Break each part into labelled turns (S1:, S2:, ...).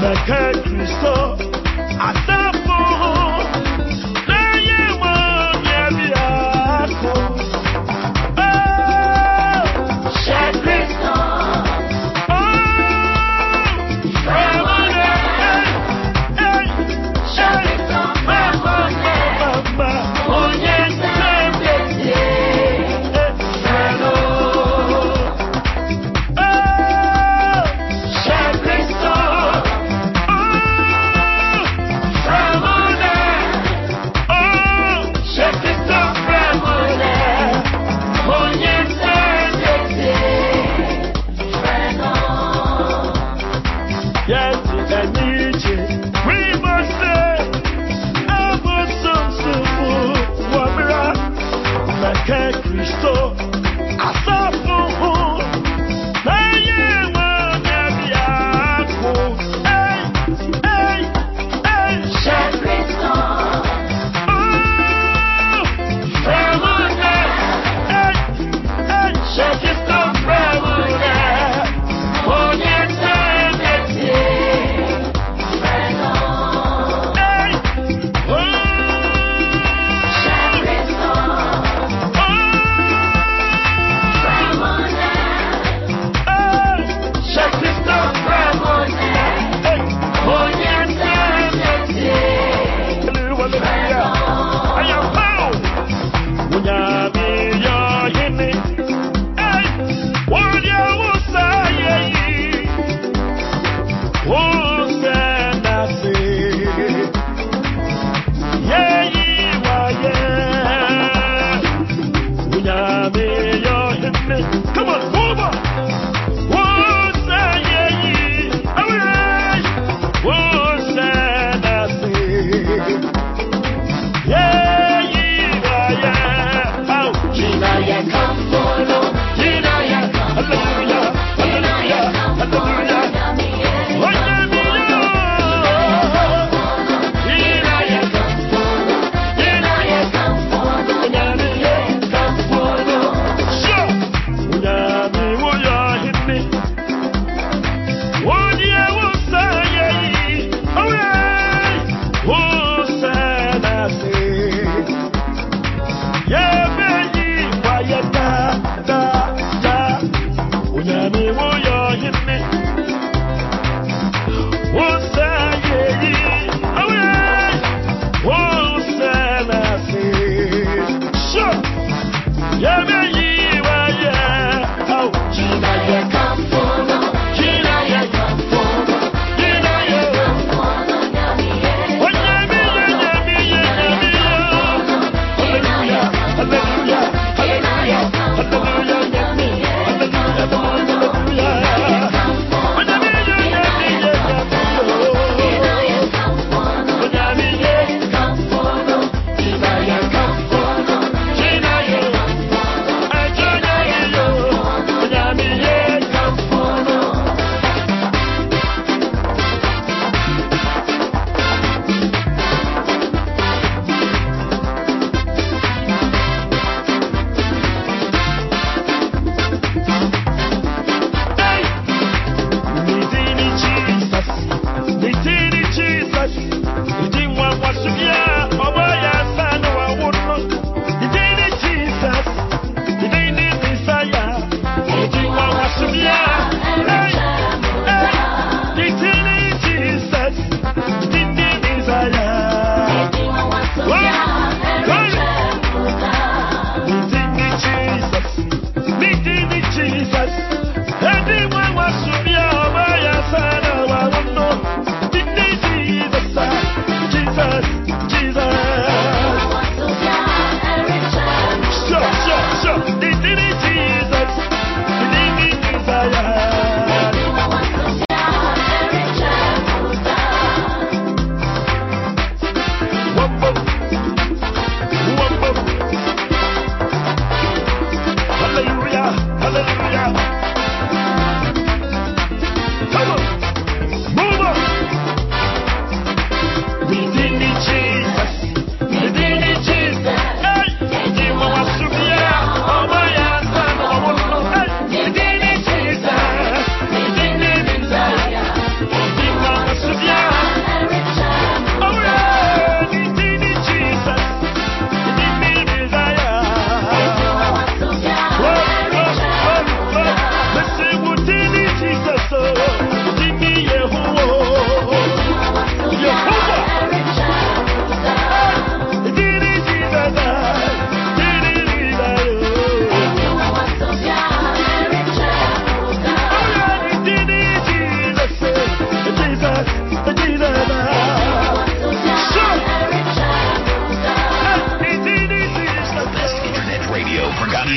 S1: Naked crystal estou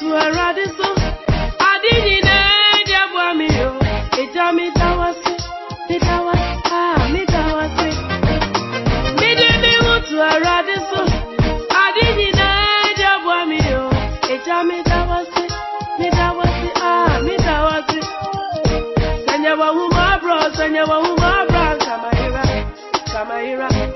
S2: ah, ah, Sanya wa huma bro, sanya wa huma bra, kamaira, kamaira.